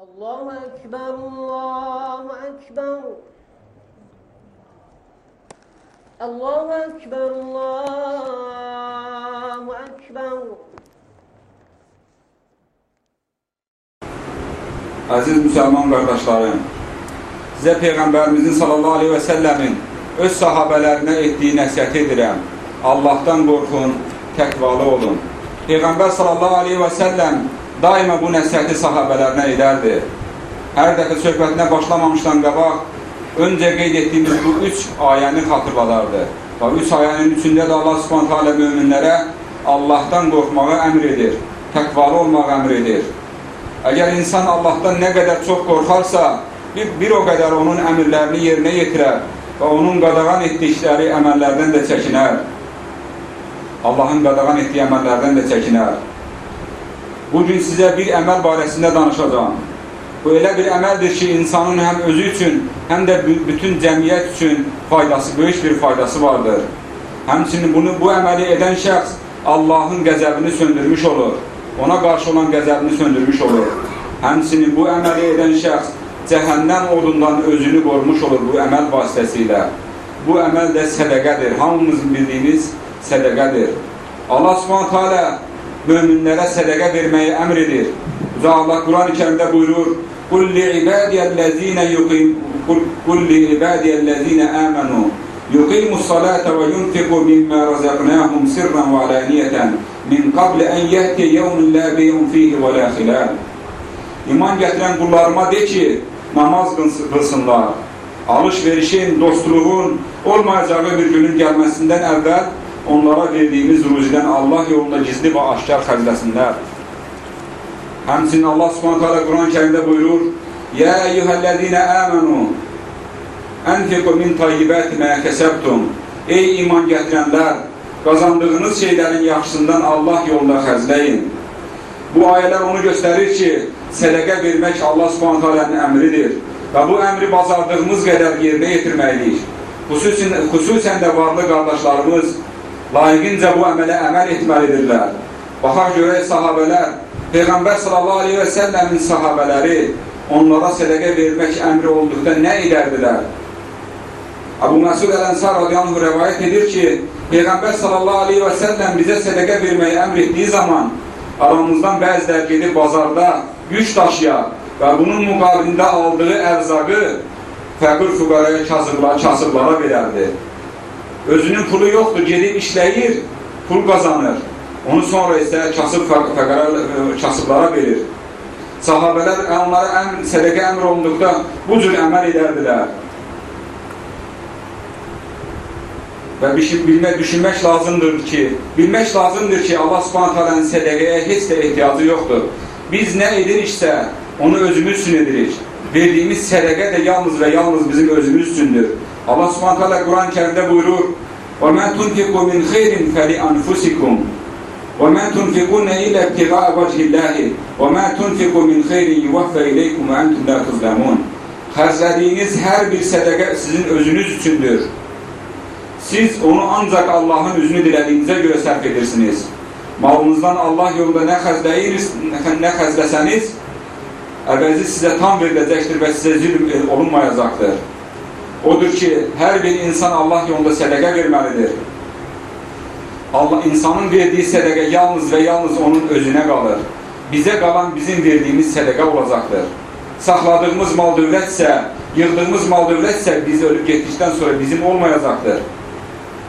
الله أكبر الله أكبر الله أكبر الله أكبر Əziz müsəlman qardaşlarım, sizə Peyğəmbərimizin sallallahu aleyhi və səlləmin öz sahabələrinə etdiyi nəsiyyət edirəm. Allahdan qorxun, təqvalı olun. Peyğəmbər sallallahu aleyhi və səlləm daima bu nəsiyyəti sahabələrinə edərdi. Hər dəfə söhbətinə başlamamışdan qabaq, öncə qeyd etdiyimiz bu üç ayəni xatırladardı. Və üç ayənin üçündə də Allah subhanətə alə müminlərə Allahdan qorxmağı əmr edir, təqvalı olmağı əmr edir. Əgər insan Allahdan nə qədər çox qorxarsa, bir, bir o qədər onun əmirlərini yerinə yetirər və onun qadağan etdikləri əməllərdən də çəkinər. Allahın qadağan etdiyi əməllərdən də çəkinər. Bugün sizə bir əməl barəsində danışacağım. Bu elə bir əməldir ki, insanın həm özü üçün, həm də bütün cəmiyyət üçün faydası, böyük bir faydası vardır. Həmçinin bunu, bu əməli edən şəxs Allahın qəzəbini söndürmüş olur ona qarşı olan qəzəbini söndürmüş olur. Həmçinin bu əməli edən şəxs cəhənnəm odundan özünü qormuş olur bu əməl vasitəsilə. Bu əməl də sədəqədir. Hamımızın bildiyimiz sədəqədir. Allah subhanət hələ möminlərə sədəqə verməyi əmr edir. Uca Allah Quran-ı kərimdə buyurur, Qul li ibadiyəl-ləzinə yuqim, Qul li ibadiyəl-ləzinə əmənu, yuqimus salata və yunfiqu mimma razaqnahum sirran və alaniyatan min qabl an yati yawmun la bay'un fihi və la khilal. İman gətirən qullarıma de ki, namaz qılsınlar. Alış-verişin, dostluğun olmayacağı bir günün gəlməsindən əvvəl onlara verdiyimiz ruzidən Allah yolunda gizli və aşkar xərcləsinlər. Həmçinin Allah subhanətə alə Quran-ı kərimdə buyurur, Yə eyyuhəl-ləzinə əmənu ənfiqu min tayyibəti mə kəsəbtum Ey iman gətirənlər, qazandığınız şeylərin yaxşısından Allah yolunda xərcləyin. Bu ayələr onu göstərir ki, sədəqə vermək Allah subhanət alənin əmridir və bu əmri bazardığımız qədər yerinə yetirməliyik. Xüsusən, xüsusən də varlı qardaşlarımız layiqincə bu əmələ əməl etməlidirlər. Baxaq görək sahabələr, Peyğəmbər sallallahu aleyhi və səlləmin sahabələri onlara sədəqə vermək əmri olduqda nə edərdilər? Əbu Məsud Əl-Ənsar radiyallahu rəvayət edir ki, Peyğəmbər sallallahu aleyhi və səlləm bizə sədəqə verməyi əmr etdiyi zaman aramızdan bəzilər gedib bazarda güc daşıyar və bunun müqabilində aldığı ərzaqı fəqir füqaraya kasıblara, kasıblara verərdi. Özünün pulu yoxdur, gedib işləyir, pul qazanır. Onu sonra isə kasıb fəqara, kasıblara verir. Sahabələr onlara əmr, sədəqə əmr olunduqda bu cür əməl edərdilər. Və bilmək, düşünmək lazımdır ki, bilmək lazımdır ki, Allah subhanət hələnin sədəqəyə heç də ehtiyacı. Biz nə ediriksə, onu özümüz üçün edirik. Verdiyimiz sədəqə də yalnız və yalnız bizim özümüz üçündür. Allah Subhanahu taala Kur'an-ı Kerim'de buyurur: "Ve men tunfiku min khairin fe li enfusikum ve men tunfikunne ila ibtigaa vecihillahi ve ma tunfiku min khairin yuvaffe ileykum ve entum la tuzlamun." Harcadığınız her bir sadaka sizin özünüz içindir. Siz onu ancak Allah'ın özünü dilediğinize göre sərf edirsiniz. Malınızdan Allah yolunda ne xərcləyirsiniz, ne xərcləsəniz, əvəzi sizə tam veriləcəkdir və sizə zülm e, olunmayacaqdır. Odur ki, hər bir insan Allah yolunda sədəqə verməlidir. Allah, insanın verdiyi sədəqə yalnız və yalnız onun özünə qalır. Bizə qalan bizim verdiyimiz sədəqə olacaqdır. Saxladığımız mal dövlətsə, yığdığımız mal dövlətsə biz ölüb getdikdən sonra bizim olmayacaqdır.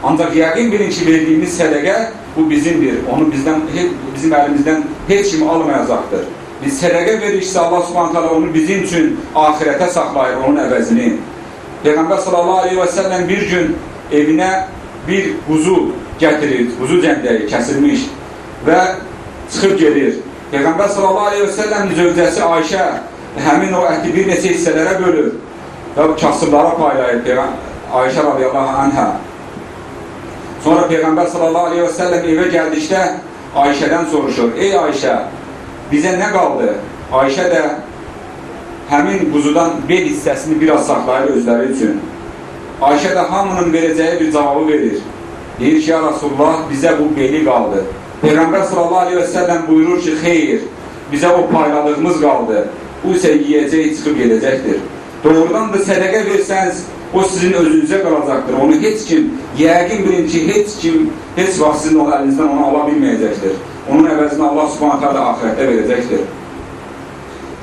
Ancaq yəqin bilin ki, verdiyimiz sədəqə bu bizimdir. Onu bizdən, bizim əlimizdən heç kimi almayacaqdır. Biz sədəqə veriksə Allah subhanət hala onu bizim üçün ahirətə saxlayır onun əvəzini. Peyğəmbər sallallahu aleyhi və səlləm bir gün evinə bir quzu gətirir, quzu cəndəyi kəsilmiş və çıxıb gedir. Peyğəmbər sallallahu aleyhi və səlləmin zövcəsi Ayşə həmin o əti bir neçə hissələrə bölür və kasıblara paylayır Ayşə radiyallahu anhə. Sonra Peyğəmbər sallallahu aleyhi və səlləm evə gəldikdə Ayşədən soruşur, ey Ayşə, bizə nə qaldı? Ayşə də həmin quzudan bel hissəsini biraz saxlayır özləri üçün. Ayşə də hamının verəcəyi bir cavabı verir. Deyir ki, ya Rasulullah, bizə bu beli qaldı. Peyğəmbər sallallahu aleyhi və səlləm buyurur ki, xeyr, bizə o payladığımız qaldı. bu isə yiyəcək çıxıb gedəcəkdir. Doğrudan da sədəqə versəniz, o sizin özünüzə qalacaqdır. Onu heç kim, yəqin bilin ki, heç kim, heç vaxt sizin əlinizdən onu ala bilməyəcəkdir. Onun əvəzini Allah subhanətə alə ahirətdə verəcəkdir.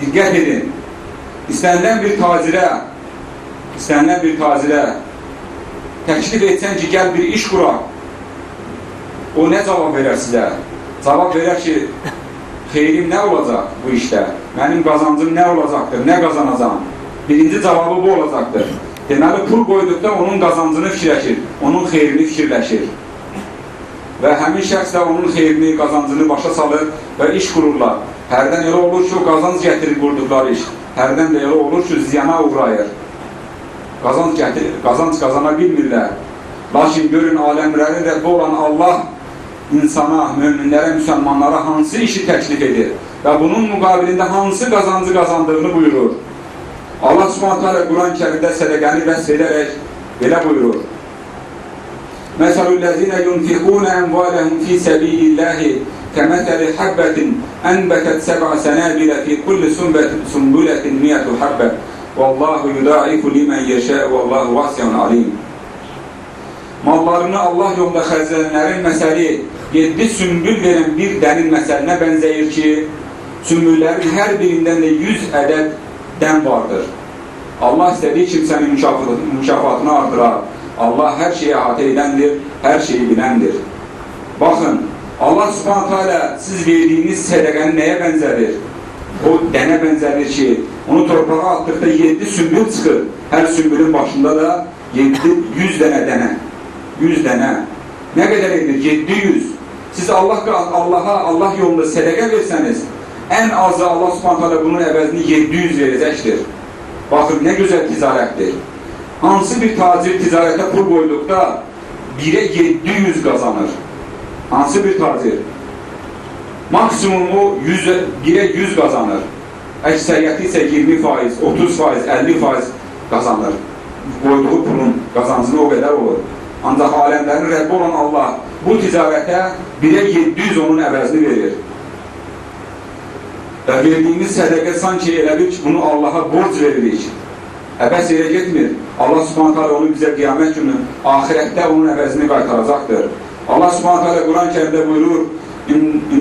Diqqət edin, istənilən bir tacirə, istənilən bir tacirə təklif etsən ki, gəl bir iş quraq, o nə cavab verər sizə? Cavab verər ki, xeyrim nə olacaq bu işdə? Mənim qazancım nə olacaqdır? Nə qazanacam? Birinci cavabı bu olacaqdır. Deməli, pul qoyduqda onun qazancını fikirləşir, onun xeyrini fikirləşir. Və həmin şəxs də onun xeyrini, qazancını başa salır və iş qururlar. Hərdən elə olur ki, o qazanc gətirir qurduqları iş. Hərdən də elə olur ki, ziyana uğrayır. Qazanc gətirir, qazanc qazana bilmirlər. Lakin görün, aləmlərin Rəbbi olan Allah insana, möminlərə, müsəlmanlara hansı işi təklif edir və bunun müqabilində hansı qazancı qazandığını buyurur. Allah subhanət hələ Quran-ı kərimdə sədəqəni vəsb edərək belə buyurur. Məsəlüllezine yunfiquna envalahum fi sabilillahi kemeseli habbetin enbetet seb'a senabile fi kulli sunbuletin miyetu habbe vallahu yudaifu limen yeşe vallahu vasyan alim. Mallarını Allah yolunda xərclənənlərin məsəli 7 sümbül verən bir dənin məsəlinə bənzəyir ki, sümbüllərin hər birindən də 100 ədəd dən vardır. Allah istədiyi kimsənin mükafatını artırar. Allah hər şeyi əhatə edəndir, hər şeyi biləndir. Baxın, Allah subhanətə alə siz verdiyiniz sədəqəni nəyə bənzədir? O dənə bənzədir ki, onu torpağa atdıqda 7 sümbül çıxır. Hər sümbülün başında da 7, 100 dənə dənə. 100 dənə. Nə qədər edir? 700. Siz Allah Allaha, Allah yolunda sədəqə versəniz, ən azı Allah subhanətə bunun əvəzini 700 verəcəkdir. Baxın, nə gözəl ticarətdir. Hansı bir tacir ticarətə pul qoyduqda 1-ə 700 qazanır. Hansı bir tacir? Maksimumu 1-ə 100 qazanır. Əksəriyyəti isə 20 faiz, 30 faiz, 50 faiz qazanır. Qoyduğu pulun qazancını o qədər olur. Ancaq aləmlərin Rəbbi olan Allah bu ticarətə 1-ə 700 onun əvəzini verir. Və verdiyimiz sədəqə sanki elə bir ki, bunu Allaha borc veririk. Əbəs yerə getmir. Allah subhanət hələ onu bizə qiyamət günü, ahirətdə onun əvəzini qaytaracaqdır. Allah subhanət hələ Quran kərimdə buyurur,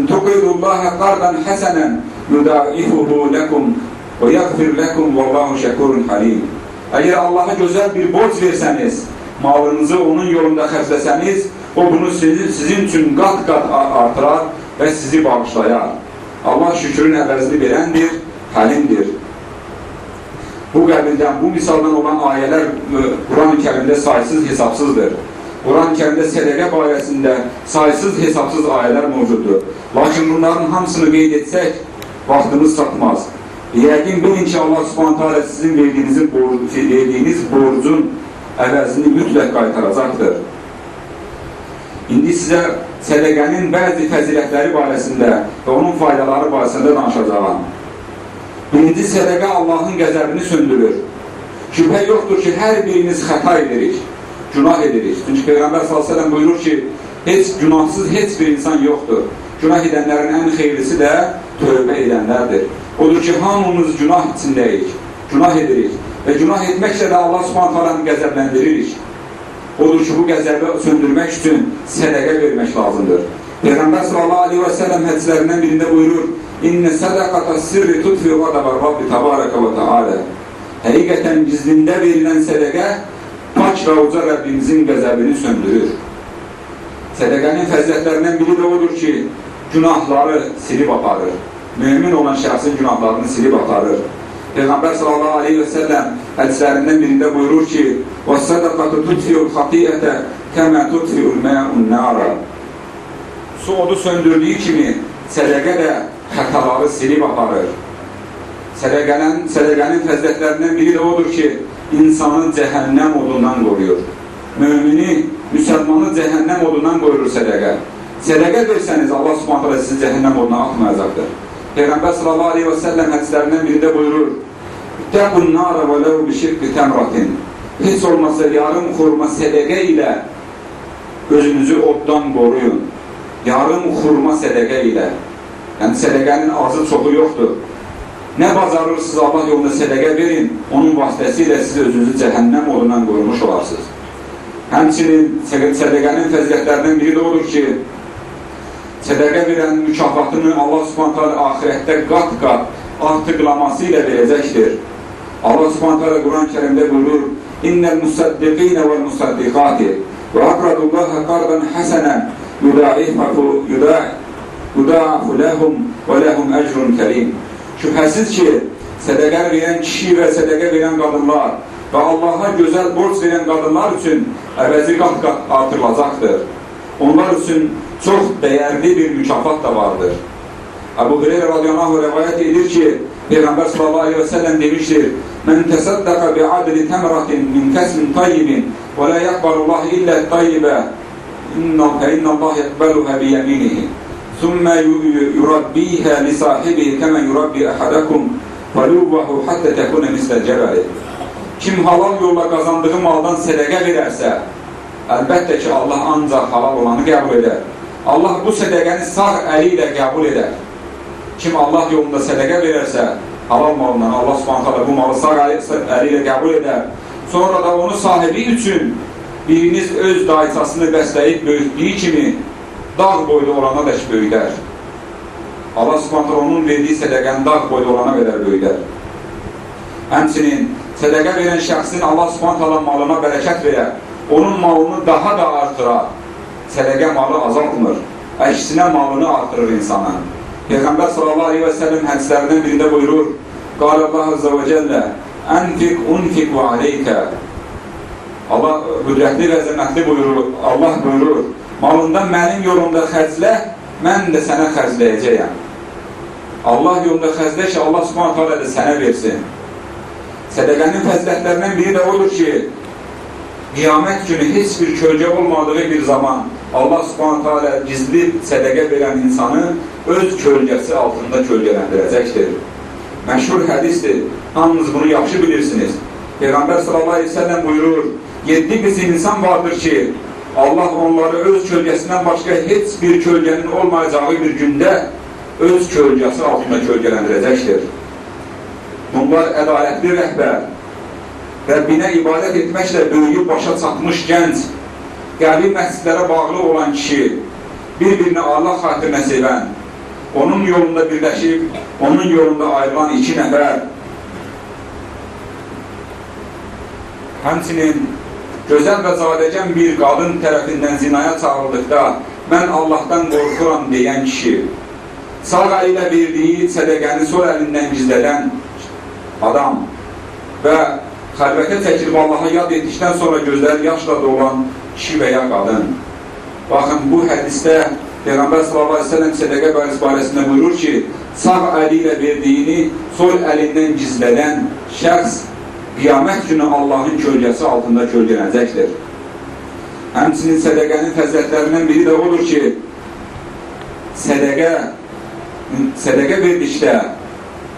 tuqidullaha qardan həsənən yudaifuhu ləkum və yəqfir ləkum və Allahu şəkurun halim. Əgər Allaha gözəl bir borc versəniz, malınızı onun yolunda xərcləsəniz, o bunu sizin, sizin üçün qat-qat artırar və sizi bağışlayar. Allah şükrün əvəzini verəndir, həlimdir. Bu qəbildən, bu misaldan olan ayələr Quran-ı kərimdə saysız hesabsızdır. Quran-ı kərimdə sədəqə barəsində saysız hesabsız ayələr mövcuddur. Lakin bunların hamısını qeyd etsək, vaxtımız çatmaz. Yəqin bilin ki, Allah subhanətə alə sizin verdiyiniz, borcu, verdiyiniz borcun əvəzini mütləq qaytaracaqdır. İndi sizə sədəqənin bəzi fəzilətləri barəsində və onun faydaları barəsində danışacağam. Birinci sədəqə Allahın qəzəbini söndürür. Şübhə yoxdur ki, hər birimiz xəta edirik, günah edirik. Çünki Peyğəmbər s.ə.v buyurur ki, heç günahsız heç bir insan yoxdur. Günah edənlərin ən xeyrisi də tövbə edənlərdir. Odur ki, hamımız günah içindəyik, günah edirik və günah etməklə də Allah subhanət qəzəbləndiririk. Odur ki, bu qəzəbi söndürmək üçün sədəqə vermək lazımdır. Peyğəmbər sallallahu aleyhi və səlləm hədislərindən birində buyurur, İnnə sədəqata sirri tutfi qadəbə Rabbi təbarəkə və tealə. Həqiqətən gizlində verilən sədəqə pak və uca Rəbbimizin qəzəbini söndürür. Sədəqənin fəzilətlərindən biri də odur ki, günahları silib aparır. Mümin olan şəxsin günahlarını silib aparır. Peyğəmbər sallallahu aleyhi və səlləm hədislərindən birində buyurur ki, وَالسَّدَقَةُ تُتْفِيُ الْخَطِيَةَ كَمَا تُتْفِيُ الْمَاءُ النَّارَ Su odu söndürdüyü kimi sədəqə də xətaları silib aparır. Sədəqənin, sədəqənin fəzilətlərindən biri də odur ki, insanı cəhənnəm odundan qoruyur. Mümini, müsəlmanı cəhənnəm odundan qoruyur sədəqə. Sədəqə versəniz, Allah subhanətlə sizi cəhənnəm oduna atmayacaqdır. Peyğəmbər sallallahu aleyhi və səlləm hədislərindən birində buyurur, Təqun nara və ləv bişirqi təmratin. Heç olmasa yarım xurma sədəqə ilə özünüzü oddan qoruyun. Yarım xurma sədəqə ilə. Yəni sədəqənin azı çoxu yoxdur. Nə bacarırsınız Allah yolunda sədəqə verin, onun vasitəsilə siz özünüzü cəhənnəm odundan qorumuş olarsınız. Həmçinin sədəqənin fəziyyətlərindən biri də odur ki, sədəqə verən mükafatını Allah subhanətə ahirətdə qat-qat artıqlaması ilə verəcəkdir. Allah subhanətə alə Quran-ı kərimdə buyurur, İnnəl musaddiqinə vəl musaddiqati və aqradullaha qardan həsənən yudaifahu yudaifu ləhum və ləhum əcrun kərim. Şübhəsiz ki, sədəqə verən kişi və sədəqə verən qadınlar və Allaha gözəl borc verən qadınlar üçün əvəzi qat-qat artırılacaqdır. Onlar üçün çox dəyərli bir mükafat da vardır. Əbu Hüreyra radiyallahu rəvayət edir ki, Peyğəmbər sallallahu aleyhi və səlləm demişdir, Mən təsəddaqa bi adli təmratin min kəsmin tayyibin və lə yəqbalullah illə tayyibə fə innəllah yəqbəluhə bi yəminihi ثُمَّ يُرَبِّيهَا لِصَاحِبِهِ كَمَا يُرَبِّي أَحَدَكُمْ فَلُوَّهُ حَتَّى تَكُونَ مِسْلَ الْجَبَلِ Kim halal yolla qazandığı maldan sədəqə verərsə, əlbəttə ki, Allah ancaq halal olanı qəbul edər. Allah bu sədəqəni sağ əli ilə qəbul edər. Kim Allah yolunda sədəqə verərsə, halal malından Allah subhanətələ bu malı sağ əli, əli ilə qəbul edər. Sonra da onu sahibi üçün biriniz öz dayıçasını bəsləyib böyütdüyü kimi dağ boyda olana dək böyüdər. Allah subhanətələ onun verdiyi sədəqəni dağ boyda olana qədər böyüdər. Həmçinin sədəqə verən şəxsin Allah subhanətələ malına bərəkət verər. Onun malını daha da artırar. Sədəqə malı azaltmır. Əksinə malını artırır insanın. Peyğəmbər sallallahu aleyhi və səlləm hədislərindən birində buyurur, Qal Allah azza və cəllə, Ənfiq unfiq və aleykə. Allah qüdrətli və zəmətli buyurur, Allah buyurur, malında mənim yolumda xərclə, mən də sənə xərcləyəcəyəm. Allah yolunda xərclə ki, Allah subhanət hala da sənə versin. Sədəqənin fəzilətlərindən biri də odur ki, qiyamət günü heç bir kölgə olmadığı bir zaman Allah subhanətə alə gizli sədəqə verən insanı öz kölgəsi altında kölgələndirəcəkdir. Məşhur hədisdir, hamınız bunu yaxşı bilirsiniz. Peyğəmbər sallallahu aleyhi ve sellem buyurur, yeddi qism insan vardır ki, Allah onları öz kölgəsindən başqa heç bir kölgənin olmayacağı bir gündə öz kölgəsi altında kölgələndirəcəkdir. Bunlar ədalətli rəhbər, Rəbbinə ibadət etməklə böyüyüb başa çatmış gənc, qəbli məscidlərə bağlı olan kişi, bir-birini Allah xatirinə sevən, onun yolunda birləşib, onun yolunda ayrılan iki nəfər, həmçinin gözəl və zadəcən bir qadın tərəfindən zinaya çağırıldıqda mən Allahdan qorxuram deyən kişi, sağ əli ilə verdiyi sədəqəni sol əlindən gizlədən adam və xəlvətə çəkilib Allaha yad etdikdən sonra gözləri yaşla dolan kişi və ya qadın. Baxın, bu hədisdə Peyğəmbər sellem sədəqə barəsində buyurur ki, sağ əli ilə verdiyini sol əlindən gizlədən şəxs qiyamət günü Allahın kölgəsi altında kölgələnəcəkdir. Həmçinin sədəqənin fəzilətlərindən biri də odur ki, sədəqə sədəqə verdikdə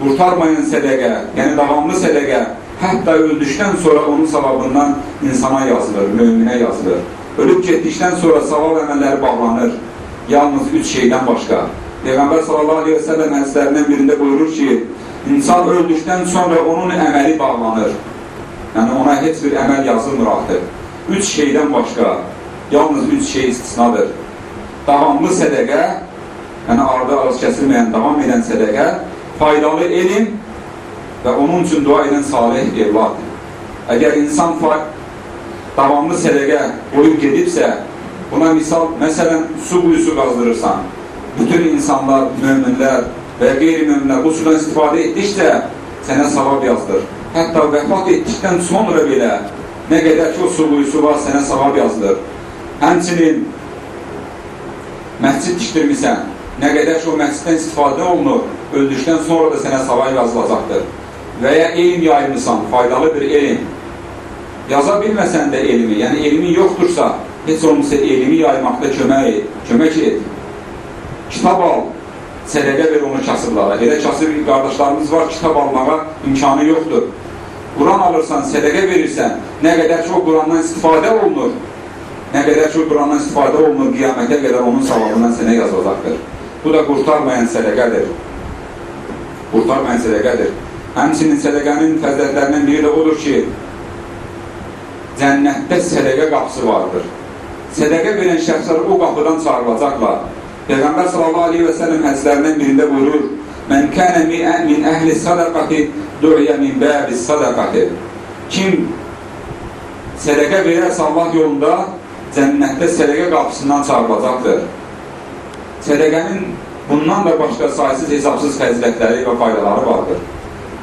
qurtarmayan sədəqə, yəni davamlı sədəqə hətta öldükdən sonra onun savabından insana yazılır, möminə yazılır. Ölüb getdikdən sonra savab əməlləri bağlanır. Yalnız üç şeydən başqa. Peyğəmbər sallallahu aleyhi ve sellem hədislərindən birində buyurur ki, insan öldükdən sonra onun əməli bağlanır. Yəni ona heç bir əməl yazılmır artıq. Üç şeydən başqa, yalnız üç şey istisnadır. Davamlı sədəqə, yəni arada az kəsilməyən davam edən sədəqə, faydalı elm və onun üçün dua edən salih evladdır. Əgər insan davamlı sədəqə qoyub gedibsə, buna misal, məsələn, su quyusu qazdırırsan, bütün insanlar, möminlər və qeyri-möminlər bu sudan istifadə etdikcə sənə savab yazdır. Hətta vəfat etdikdən sonra belə nə qədər ki, o su quyusu var, sənə savab yazdır. Həmçinin məscid tikdirmirsən, nə qədər ki, o məsciddən istifadə olunur, öldükdən sonra da sənə savab yazılacaqdır və ya elm yaymışsan, faydalı bir elm, yaza bilməsən də elmi, yəni elmin yoxdursa, heç olmasa elmi yaymaqda kömək, kömək et. Kitab al, sədəqə ver onu kasıblara. Elə kasıb qardaşlarımız var, kitab almağa imkanı yoxdur. Quran alırsan, sədəqə verirsən, nə qədər o Qurandan istifadə olunur, nə qədər o Qurandan istifadə olunur, qiyamətə qədər onun savabından sənə yazılacaqdır. Bu da qurtarmayan sədəqədir. qurtarmayan sədəqədir. Həmçinin sədəqənin fəzilətlərindən biri də odur ki, cənnətdə sədəqə qapısı vardır. Sədəqə verən şəxslər o qapıdan çağırılacaqlar. Peyğəmbər sallallahu aleyhi və səlləm hədislərindən birində buyurur, Mən kənə min əhli sadaqati du'ya min bəbi sadaqati. Kim sədəqə verərsə Allah yolunda cənnətdə sədəqə qapısından çağırılacaqdır. Sədəqənin bundan da başqa saysız hesabsız fəzilətləri və faydaları vardır.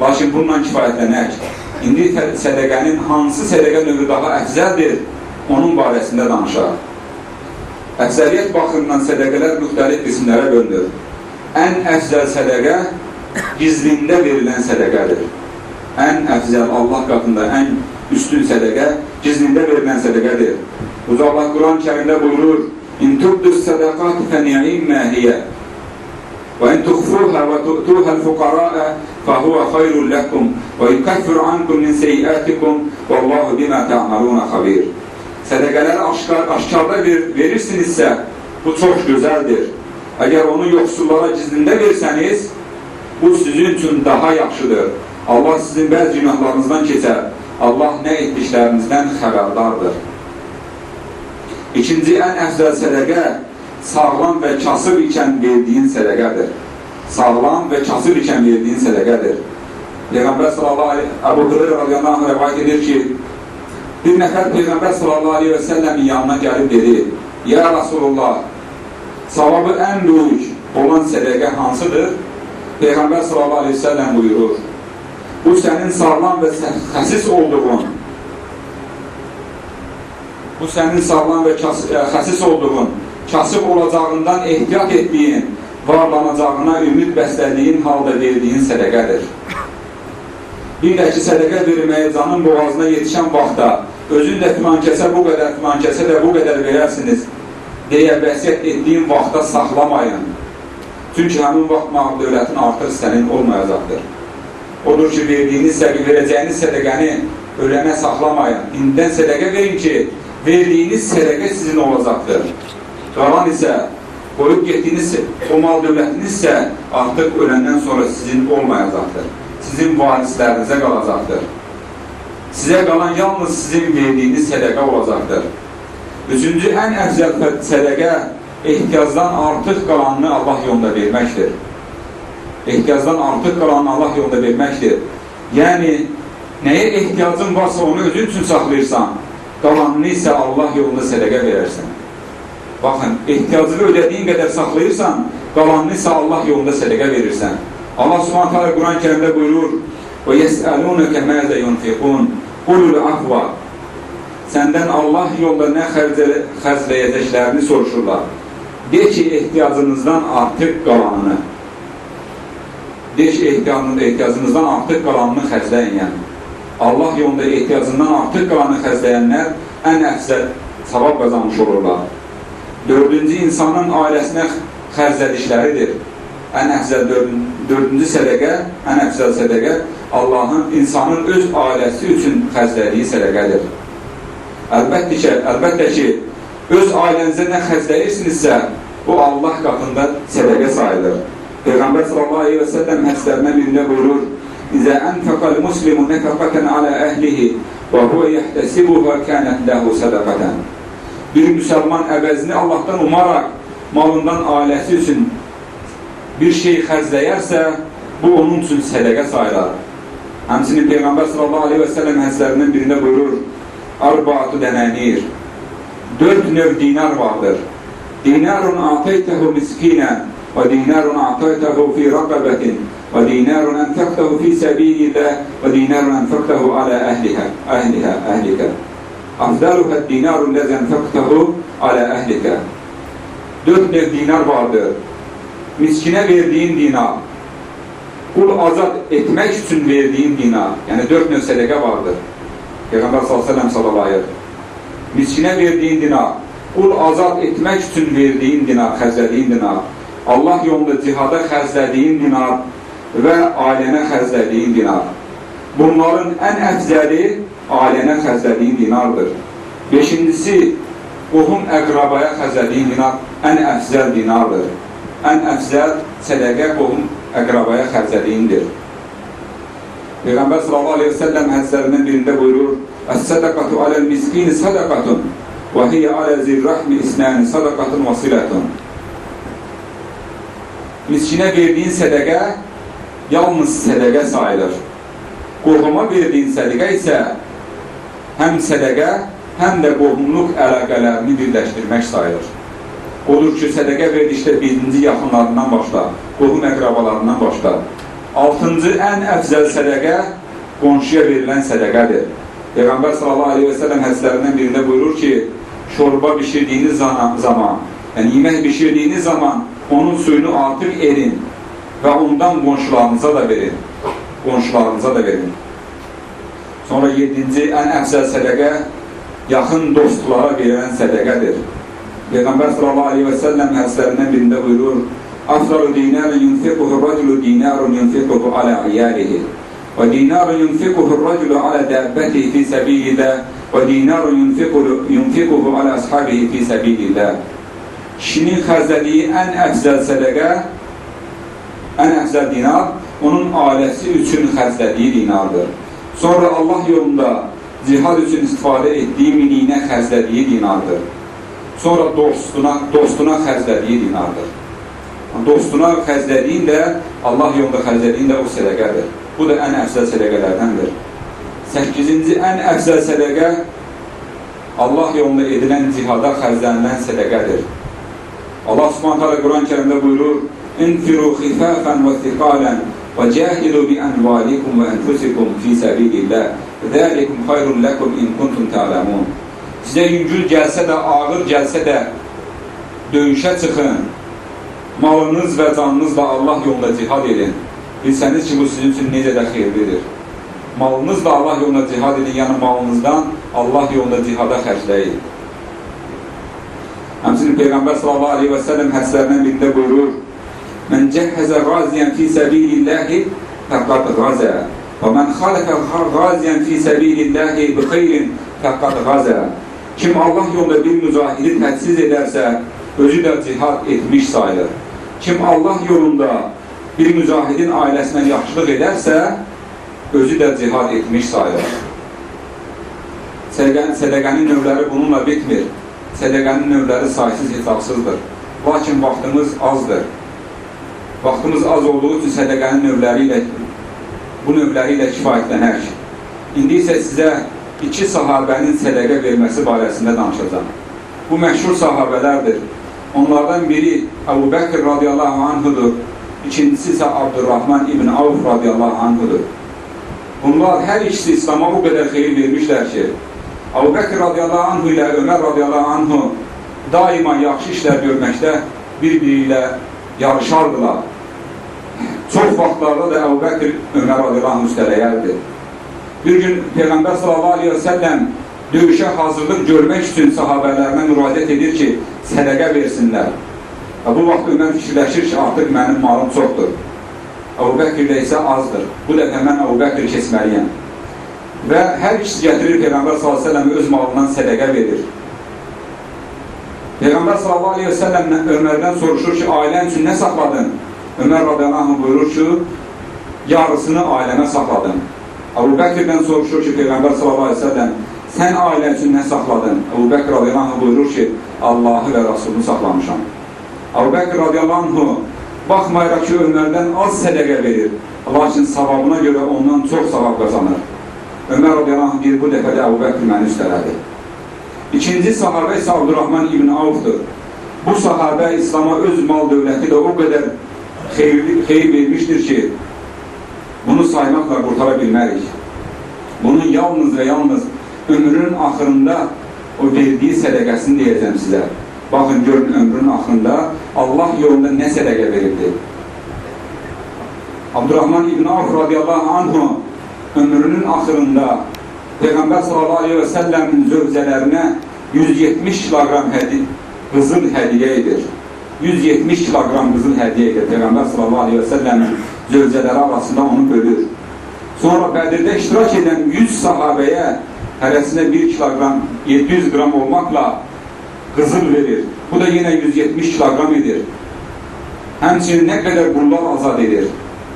Lakin bununla kifayətlənək. İndi sədəqənin hansı sədəqə növü daha əfzəldir, onun barəsində danışaq. Əksəriyyət baxımından sədəqələr müxtəlif qismlərə bölünür. Ən əfzəl sədəqə gizlində verilən sədəqədir. Ən əfzəl Allah qatında ən üstün sədəqə gizlində verilən sədəqədir. Uca Allah Quran-ı kərimdə buyurur, İn tubdus sədəqat fəni'immə hiyə وإن تخفوها وتؤتوها الفقراء فهو خير لكم ويكفر عنكم من سيئاتكم والله بما تعملون خبير Sədəqələri aşkar, aşkarda ver, verirsinizsə, bu çox gözəldir. Əgər onu yoxsullara gizlində versəniz, bu sizin üçün daha yaxşıdır. Allah sizin bəzi günahlarınızdan keçər. Allah nə etdiklərinizdən xəbərdardır. İkinci ən əfzəl sədəqə sağlam və kasıb ikən verdiyin sədəqədir. Sağlam və kasıb ikən verdiyin sədəqədir. Peyğəmbər sallallahu aleyhi Əbu Hüreyra radiyallahu anh rəvayət edir ki, bir nəfər Peyğəmbər sallallahu aleyhi və səlləmin yanına gəlib dedi, Ya Rasulullah, savabı ən böyük olan sədəqə hansıdır? Peyğəmbər sallallahu aleyhi və səlləm buyurur, bu sənin sağlam və xəsis olduğun, bu sənin sağlam və xəsis olduğun, kasıb olacağından ehtiyat etdiyin, varlanacağına ümid bəslədiyin halda verdiyin sədəqədir. Bir də ki, sədəqə verməyə canın boğazına yetişən vaxtda özün də filan kəsə bu qədər, filan kəsə də bu qədər verərsiniz deyə vəsiyyət etdiyin vaxtda saxlamayın. Çünki həmin vaxt mal dövlətin artıq sənin olmayacaqdır. Odur ki, verdiyiniz sədəqə, verəcəyiniz sədəqəni ölənə saxlamayın. İndən sədəqə verin ki, verdiyiniz sədəqə sizin olacaqdır. Qalan isə qoyub getdiyiniz o mal dövlətiniz isə artıq öləndən sonra sizin olmayacaqdır. Sizin varislərinizə qalacaqdır. Sizə qalan yalnız sizin verdiyiniz sədəqə olacaqdır. Üçüncü, ən əfzəl sədəqə ehtiyacdan artıq qalanını Allah yolunda verməkdir. Ehtiyacdan artıq qalanını Allah yolunda verməkdir. Yəni, nəyə ehtiyacın varsa onu özün üçün saxlayırsan, qalanını isə Allah yolunda sədəqə verərsən. Baxın, ehtiyacını ödədiyin qədər saxlayırsan, qalanını isə Allah yolunda sədəqə verirsən. Allah subhanət hələ Quran-ı kərimdə buyurur, وَيَسْأَلُونَكَ مَاذَا يُنْفِقُونَ قُلُ الْعَفْوَ Səndən Allah yolda nə xərcləyəcəklərini soruşurlar. De ki, ehtiyacınızdan artıq qalanını, de ki, ehtiyacınızdan artıq qalanını xərcləyin. Yəni. Allah yolunda ehtiyacından artıq qalanını xərcləyənlər ən əfsəl savab qazanmış olurlar. Dördüncü, insanın ailəsinə xərclədikləridir. Ən əfzəl dördüncü sədəqə, ən əfzəl sədəqə Allahın insanın öz ailəsi üçün xərclədiyi sədəqədir. Əlbəttə ki, əlbəttə ki, öz ailənizə nə xərcləyirsinizsə, bu Allah qatında sədəqə sayılır. Peyğəmbər sallallahu aleyhi və səlləm hədislərindən birində buyurur, İzə ənfəqəl muslimu nəfəqətən alə əhlihi və huvə yəhtəsibuhə kənət ləhu sədəqətən. Bir müsəlman əvəzini Allahdan umaraq malından ailəsi üçün bir şey xərcləyərsə, bu onun üçün sədəqə sayılar. Həmçinin Peyğəmbər sallallahu aleyhi və səlləm hədislərindən birində buyurur, Arbaatı dənənir, dörd növ dinar vardır. Dinarun ataytəhu miskinə və dinarun ataytəhu fi rəqəbətin və dinarun ənfəqtəhu fi səbililə və dinarun ənfəqtəhu alə əhliha, əhliha, əhlikə. Afdaluhə dinarun ləzə ənfəqtəhu alə əhlikə. Dörd növ dinar vardır. Miskinə verdiyin dinar, qul azad etmək üçün verdiyin dinar, yəni dörd növ sədəqə vardır. Peyğəmbər s.ə.v salalayır. Miskinə verdiyin dinar, qul azad etmək üçün verdiyin dinar, xərclədiyin dinar, Allah yolunda cihada xərclədiyin dinar və ailənə xərclədiyin dinar. Bunların ən əfzəli ailənə xərclədiyin dinardır. Beşincisi, qohum əqrabaya xərclədiyin dinar ən əfzəl dinardır. Ən əfzəl sədəqə qohum əqrabaya xərcədiyindir. Peyğəmbər sallallahu aleyhi və səlləm hədislərindən birində buyurur, Əs-sədəqatu aləl miskini sədəqatun və hiyə alə zirrahmi isnəni sədəqatun və silətun. Miskinə verdiyin sədəqə yalnız sədəqə sayılır. Qohuma verdiyin sədəqə isə həm sədəqə, həm də qohumluq əlaqələrini birləşdirmək sayılır. Odur ki, sədəqə verdikdə birinci yaxınlarından başla, qohum əqrabalarından başla. Altıncı ən əfzəl sədəqə qonşuya verilən sədəqədir. Peyğəmbər sallallahu aleyhi və səlləm hədislərindən birində buyurur ki, şorba bişirdiyiniz zaman yəni yemək bişirdiyiniz zaman onun suyunu artıq erin və ondan qonşularınıza da verin. Qonşularınıza da verin. Sonra yedinci ən əfzəl sədəqə yaxın dostlara verilən sədəqədir. لغنبر صلى الله عليه وسلم أرسلنا من له نور أفضل دينار ينفقه الرجل دينار ينفقه على عياله ودينار ينفقه الرجل على دابته في سبيل الله. و ينفقه, ينفقه على أصحابه في سبيل الله. شنو خزدي أن أفضل صدقة؟ أن أفضل دينار onun ailesi için xərclədiyi dinardır. Sonra Allah yolunda cihad üçün istifadə etdiyi mininə xərclədiyi dinardır. Sonra dostuna, dostuna xərclədiyi dinardır. Dostuna xərclədiyin də, Allah yolunda xərclədiyin də o sədəqədir. Bu da ən əfzəl sədəqələrdəndir. 8-ci ən əfzəl sədəqə Allah yolunda edilən cihada xərclənilən sədəqədir. Allah Subhanahu taala Quran-ı Kərimdə buyurur: "İnfiru xifafan və thiqalan və cahidu bi amwalikum və anfusikum fi sabilillah. Zalikum khayrun lakum in kuntum ta'lamun." Sizə yüngül gəlsə də, ağır gəlsə də döyüşə çıxın. Malınız və canınızla Allah yolunda cihad edin. Bilsəniz ki, bu sizin üçün necə də xeyirlidir. Malınızla Allah yolunda cihad edin, yəni malınızdan Allah yolunda cihada xərcləyin. Həmçinin Peyğəmbər sallallahu aleyhi və səlləm hədislərindən birində buyurur, Mən cəhəzə qaziyən fi səbilillahi fəqad qazə və mən xalifə qaziyən fi səbilillahi bi xeyrin fəqad qazə Kim Allah yolunda bir mücahidi tədsiz edərsə, özü də cihad etmiş sayılır. Kim Allah yolunda bir mücahidin ailəsinə yaxşılıq edərsə, özü də cihad etmiş sayılır. Sədəqənin növləri bununla bitmir sədəqənin növləri saysız hesabsızdır. Lakin vaxtımız azdır. Vaxtımız az olduğu üçün sədəqənin növləri ilə, bu növləri ilə kifayətlənək. İndi isə sizə iki sahabənin sədəqə verməsi barəsində danışacağım. Bu məşhur sahabələrdir. Onlardan biri Əbu Bəkir radiyallahu anhudur. İkincisi isə Abdurrahman ibn Avf radiyallahu anhudur. Bunlar hər ikisi İslama o qədər xeyir vermişlər ki, Əbu Bəkir radiyallahu anhu ilə Ömər radiyallahu anhu daima yaxşı işlər görməkdə bir-biri ilə yarışardılar. Çox vaxtlarda da Əbu Bəkir Ömər radiyallahu anhu üstələyərdi. Bir gün Peyğəmbər sallallahu aleyhi və səlləm döyüşə hazırlıq görmək üçün sahabələrinə müraciət edir ki, sədəqə versinlər. Və bu vaxt Ömər fikirləşir ki, artıq mənim malım çoxdur. Əbu Bəkir də isə azdır. Bu dəfə mən Əbu Bəkir keçməliyəm. Və hər ikisi gətirir Peyğəmbər s.ə.v öz malından sədəqə verir. Peyğəmbər s.ə.v Ömərdən soruşur ki, ailən üçün nə saxladın? Ömər radiyallahu buyurur ki, yarısını ailəmə saxladım. Əbu Bəkirdən soruşur ki, Peyğəmbər s.ə.v sən ailə üçün nə saxladın? Əbu Bəkir radiyallahu buyurur ki, Allahı və Rasulunu saxlamışam. Əbu Bəkir radiyallahu baxmayaraq ki, Ömərdən az sədəqə verir, lakin savabına görə ondan çox savab qazanır. Ömər radiyallahu deyir, bu dəfə də Əbu Bəkir məni üstələdi. İkinci sahabə isə Abdurrahman ibn Avfdır. Bu sahabə İslama öz mal dövləti də o qədər xeyir, xeyir vermişdir ki, bunu saymaqla qurtara bilmərik. Bunun yalnız və yalnız ömrünün axırında o verdiyi sədəqəsini deyəcəm sizə. Baxın, görün, ömrünün axırında Allah yolunda nə sədəqə verildi. Abdurrahman ibn Avf radiyallahu anhu ömrünün axırında Peyğəmbər sallallahu aleyhi və səlləmin zövcələrinə 170 kiloqram hədi, qızıl hədiyə edir. 170 kiloqram qızıl hədiyə edir. Peyğəmbər sallallahu aleyhi və səlləmin zövcələri arasında onu bölür. Sonra Bədirdə iştirak edən 100 sahabəyə hərəsinə 1 kiloqram 700 qram olmaqla qızıl verir. Bu da yenə 170 kiloqram edir. Həmçinin nə qədər qullar azad edir.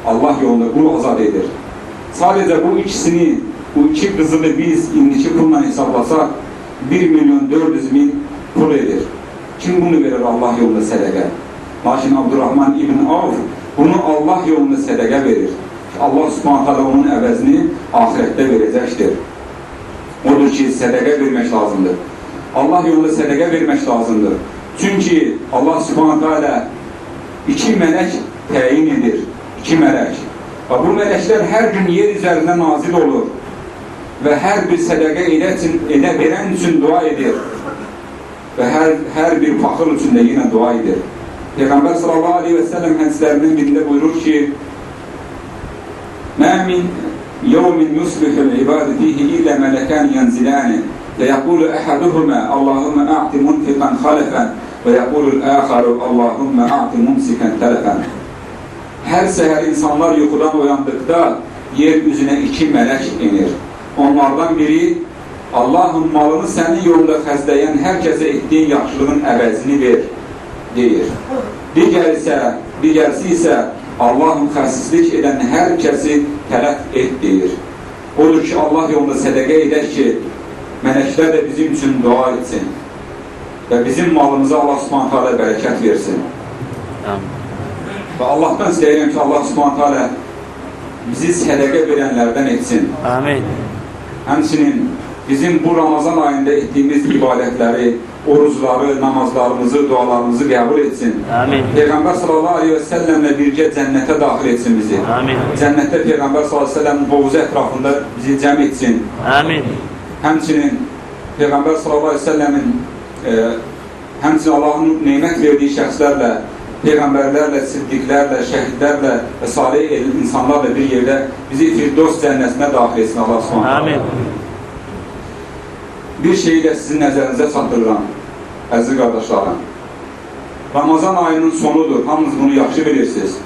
Allah yolunda qul azad edir. Sadəcə bu ikisini, bu iki qızılı biz indiki pulla hesablasaq 1 milyon 400 min pul edir. Kim bunu verir Allah yolunda sədəqə? Lakin Abdurrahman İbn Avf bunu Allah yolunda sədəqə verir. Allah subhanət hala onun əvəzini ahirətdə verəcəkdir. Odur ki, sədəqə vermək lazımdır. Allah yolunda sədəqə vermək lazımdır. Çünki Allah subhanət hala iki mələk təyin edir. İki mələk. Və bu mələklər hər gün yer üzərində nazil olur və hər bir sədəqə edə, üçün, edə verən üçün dua edir və hər, hər bir faxır üçün də yenə dua edir. Peyğəmbər sallallahu aleyhi və səlləm hədislərinin birində buyurur ki, Mə min yevmin yuslihul ibadə fihi illə mələkən yənziləni və yəqulu əhəduhumə Allahümmə a'ti munfiqan xalifən və yəqulu əxaru Allahümmə a'ti mumsikən tələfən Hər səhər insanlar yuxudan oyandıqda yer üzünə iki mələk inir. Onlardan biri Allahın malını sənin yolunda xəzləyən hər kəsə etdiyin yaxşılığın əvəzini ver, deyir. Digər isə, digərsi isə Allahın xəsislik edən hər kəsi tələf et, deyir. Odur ki, Allah yolunda sədəqə edək ki, mələklər də bizim üçün dua etsin və bizim malımıza Allah subhanətə alə bərəkət versin. Və Allahdan istəyirəm ki, Allah subhanətə alə bizi sədəqə verənlərdən etsin. Amin. Həmçinin bizim bu Ramazan ayında etdiyimiz ibadətləri, orucları, namazlarımızı, dualarımızı qəbul etsin. Amin. Peyğəmbər sallallahu aleyhi və səlləmlə birgə cənnətə daxil etsin bizi. Amin. Cənnətdə Peyğəmbər sallallahu aleyhi və səlləm bovuzu ətrafında bizi cəm etsin. Amin. Həmçinin Peyğəmbər sallallahu aleyhi və səlləmin e, həmçinin Allahın neymət verdiyi şəxslərlə, Peyğəmbərlərlə, siddiqlərlə, şəhidlərlə və salih insanlarla bir yerdə bizi Firdos cənnətinə daxil etsin Allah subhanahu. Amin. Bir şeyi də sizin nəzərinizə çatdırıram, əziz qardaşlarım. Ramazan ayının sonudur, hamınız bunu yaxşı bilirsiniz.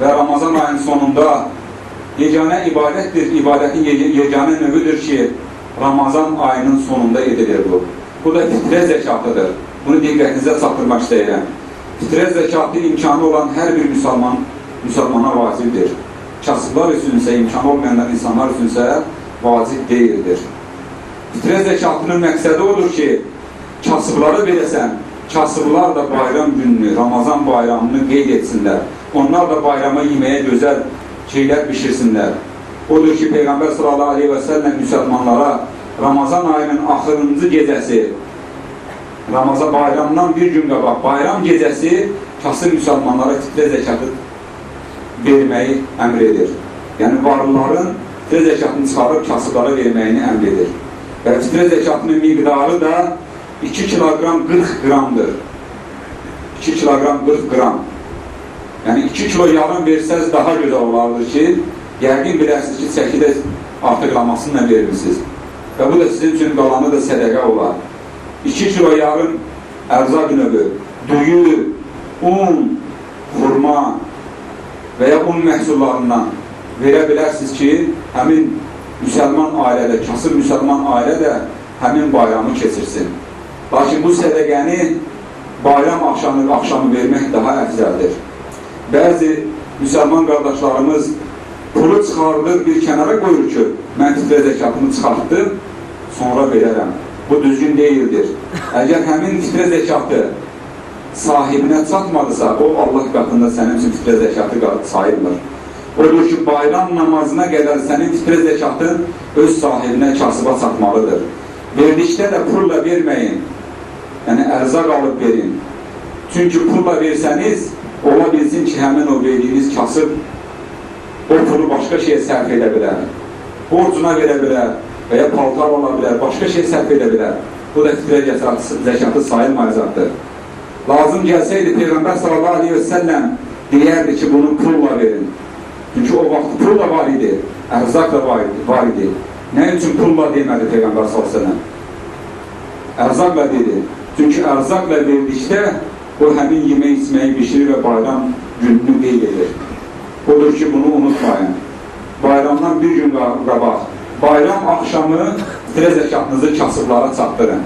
Və Ramazan ayının sonunda yeganə ibadətdir, ibadətin yeganə növüdür ki, Ramazan ayının sonunda edilir bu. Bu da fitrə zəkatıdır. Bunu diqqətinizə çatdırmaq istəyirəm. Fitrə zəkatı imkanı olan hər bir müsəlman, müsəlmana vacibdir. Kasıblar üçünsə, imkanı olmayanlar insanlar üçünsə vacib deyildir. Fitrə zəkatının məqsədi odur ki, kasıbları verəsən, kasıblar da bayram gününü, Ramazan bayramını qeyd etsinlər. Onlar da bayrama yeməyə gözəl şeylər bişirsinlər. Odur ki, Peyğəmbər sallallahu aleyhi və səlləm müsəlmanlara Ramazan ayının axırıncı gecəsi, Ramazan bayramdan bir gün qabaq, bayram gecəsi kasıb müsəlmanlara fitrə zəkatı verməyi əmr edir. Yəni, varlıların fitrə zəkatını çıxarıb kasıblara verməyini əmr edir. Və fitrə zəkatının miqdarı da 2 kiloqram 40 qramdır. 2 kiloqram 40 qram. Yəni 2 kilo yarım versəz daha gözəl olardır ki, yəqin bilərsiniz ki, çəkidə artıqlamasını verirsiniz. Və bu da sizin üçün qalanı da sədəqə olar. 2 kilo yarım ərzaq növü, düyü, un, xurma və ya un məhsullarından verə bilərsiniz ki, həmin müsəlman ailədə, kasıb müsəlman ailə də həmin bayramı keçirsin. Lakin bu sədəqəni bayram axşamı, axşamı vermək daha əfzəldir. Bəzi müsəlman qardaşlarımız pulu çıxardır, bir kənara qoyur ki, mən fitrə zəkatını çıxartdım, sonra verərəm. Bu düzgün deyildir. Əgər həmin fitrə zəkatı sahibinə çatmadısa, o Allah qatında sənin üçün fitrə zəkatı sayılmır. Odur ki, bayram namazına qədər sənin fitrə zəkatın öz sahibinə, kasıba çatmalıdır. Verdikdə də pulla verməyin. Yəni, ərzaq alıb verin. Çünki pulla versəniz, ola bilsin ki, həmin o verdiyiniz kasıb o pulu başqa şeyə sərf edə bilər. Borcuna verə bilər və ya paltar ola bilər, başqa şey sərf edə bilər. Bu da fitrə zəkatı sayılmayacaqdır. Lazım gəlsəydi Peyğəmbər sallallahu aleyhi və səlləm deyərdi ki, bunu pulla verin. Çünki o vaxt pul da var idi, ərzaq da var idi. Nə üçün pulla demədi Peyğəmbər s.ə.v? Ərzaqla dedi. Çünki ərzaqla verdikdə o həmin yemək içməyi bişirir və bayram gününü qeyd edir. Odur ki, bunu unutmayın. Bayramdan bir gün qabaq, bayram axşamı fitrə zəkatınızı kasıblara çatdırın.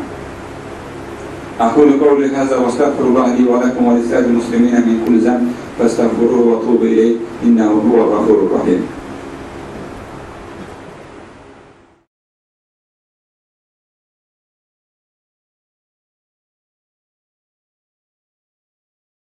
Əqulu qovli həzə və stəqfirullah li və ləkum və lisəl-müsliminə min kulli zəm. فاستغفروه وتوبوا إليه إنه هو الغفور الرحيم.